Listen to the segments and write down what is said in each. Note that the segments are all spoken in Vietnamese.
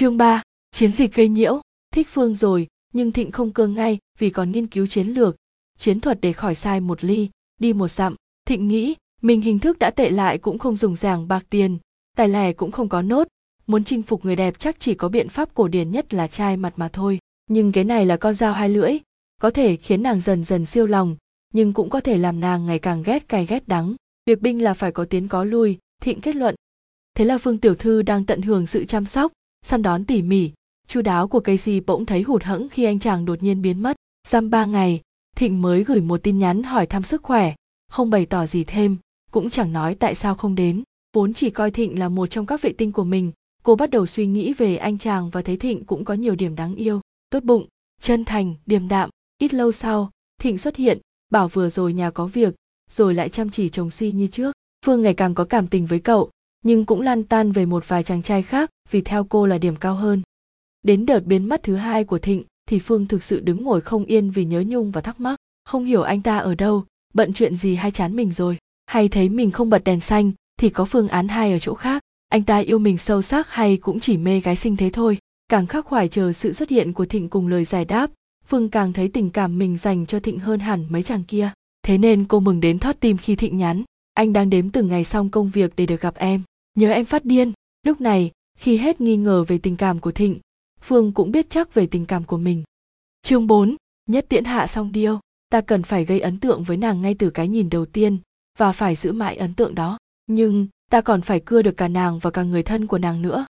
Chương 3, chiến dịch gây nhiễu, thích Phương rồi, nhưng Thịnh không cương ngay vì còn nghiên cứu chiến lược, chiến thuật để khỏi sai một ly, đi một dặm. Thịnh nghĩ, mình hình thức đã tệ lại cũng không dùng giảng bạc tiền, tài lẻ cũng không có nốt, muốn chinh phục người đẹp chắc chỉ có biện pháp cổ điển nhất là trai mặt mà thôi. Nhưng cái này là con dao hai lưỡi, có thể khiến nàng dần dần siêu lòng, nhưng cũng có thể làm nàng ngày càng ghét cay ghét đắng. Việc binh là phải có tiến có lui, Thịnh kết luận. Thế là Phương Tiểu Thư đang tận hưởng sự chăm sóc, săn đón tỉ mỉ, chu đáo của Casey bỗng thấy hụt hẫng khi anh chàng đột nhiên biến mất. Dăm ba ngày, Thịnh mới gửi một tin nhắn hỏi thăm sức khỏe, không bày tỏ gì thêm, cũng chẳng nói tại sao không đến. Vốn chỉ coi Thịnh là một trong các vệ tinh của mình, cô bắt đầu suy nghĩ về anh chàng và thấy Thịnh cũng có nhiều điểm đáng yêu, tốt bụng, chân thành, điềm đạm. Ít lâu sau, Thịnh xuất hiện, bảo vừa rồi nhà có việc, rồi lại chăm chỉ chồng si như trước. Phương ngày càng có cảm tình với cậu, nhưng cũng lan tan về một vài chàng trai khác vì theo cô là điểm cao hơn. Đến đợt biến mất thứ hai của Thịnh thì Phương thực sự đứng ngồi không yên vì nhớ nhung và thắc mắc, không hiểu anh ta ở đâu, bận chuyện gì hay chán mình rồi, hay thấy mình không bật đèn xanh thì có phương án hai ở chỗ khác, anh ta yêu mình sâu sắc hay cũng chỉ mê gái sinh thế thôi. Càng khắc khoải chờ sự xuất hiện của Thịnh cùng lời giải đáp, Phương càng thấy tình cảm mình dành cho Thịnh hơn hẳn mấy chàng kia. Thế nên cô mừng đến thót tim khi Thịnh nhắn, anh đang đếm từng ngày xong công việc để được gặp em, nhớ em phát điên. Lúc này, khi hết nghi ngờ về tình cảm của Thịnh, Phương cũng biết chắc về tình cảm của mình. Chương 4, nhất tiễn hạ song điêu, ta cần phải gây ấn tượng với nàng ngay từ cái nhìn đầu tiên và phải giữ mãi ấn tượng đó. Nhưng, ta còn phải cưa được cả nàng và cả người thân của nàng nữa.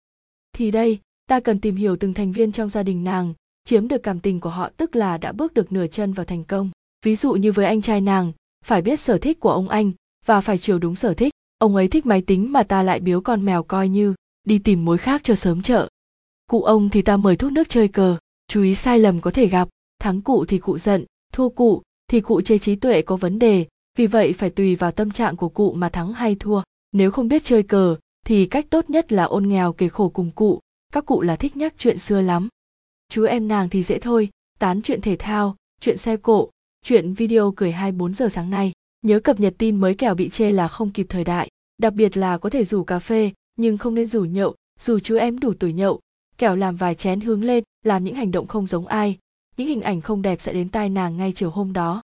Thì đây, ta cần tìm hiểu từng thành viên trong gia đình nàng, chiếm được cảm tình của họ tức là đã bước được nửa chân vào thành công. Ví dụ như với anh trai nàng, phải biết sở thích của ông anh và phải chiều đúng sở thích. Ông ấy thích máy tính mà ta lại biếu con mèo coi như đi tìm mối khác cho sớm chợ. Cụ ông thì ta mời thuốc nước chơi cờ, chú ý sai lầm có thể gặp, thắng cụ thì cụ giận, thua cụ thì cụ chê trí tuệ có vấn đề, vì vậy phải tùy vào tâm trạng của cụ mà thắng hay thua. Nếu không biết chơi cờ thì cách tốt nhất là ôn nghèo kể khổ cùng cụ, các cụ là thích nhắc chuyện xưa lắm. Chú em nàng thì dễ thôi, tán chuyện thể thao, chuyện xe cộ, chuyện video cười 24 giờ sáng nay. Nhớ cập nhật tin mới kẻo bị chê là không kịp thời đại, đặc biệt là có thể rủ cà phê, nhưng không nên rủ nhậu, dù chú em đủ tuổi nhậu, kẻo làm vài chén hướng lên, làm những hành động không giống ai, những hình ảnh không đẹp sẽ đến tai nàng ngay chiều hôm đó.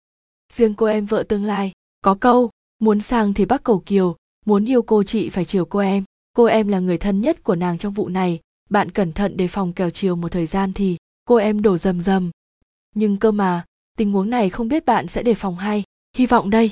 Riêng cô em vợ tương lai, có câu, muốn sang thì bắc cầu kiều, muốn yêu cô chị phải chiều cô em. Cô em là người thân nhất của nàng trong vụ này, bạn cẩn thận đề phòng kèo chiều một thời gian thì cô em đổ rầm rầm. Nhưng cơ mà, tình huống này không biết bạn sẽ đề phòng hay, hy vọng đây.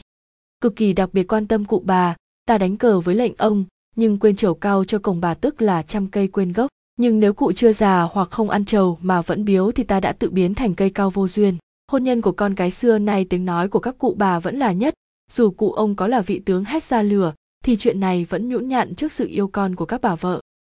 Cực kỳ đặc biệt quan tâm cụ bà, ta đánh cờ với lệnh ông, nhưng quên trầu cao cho cổng bà tức là trăm cây quên gốc. Nhưng nếu cụ chưa già hoặc không ăn trầu mà vẫn biếu thì ta đã tự biến thành cây cao vô duyên. Hôn nhân của con cái xưa nay tiếng nói của các cụ bà vẫn là nhất, dù cụ ông có là vị tướng hét ra lửa, thì chuyện này vẫn nhũn nhặn trước sự yêu con của các bà vợ.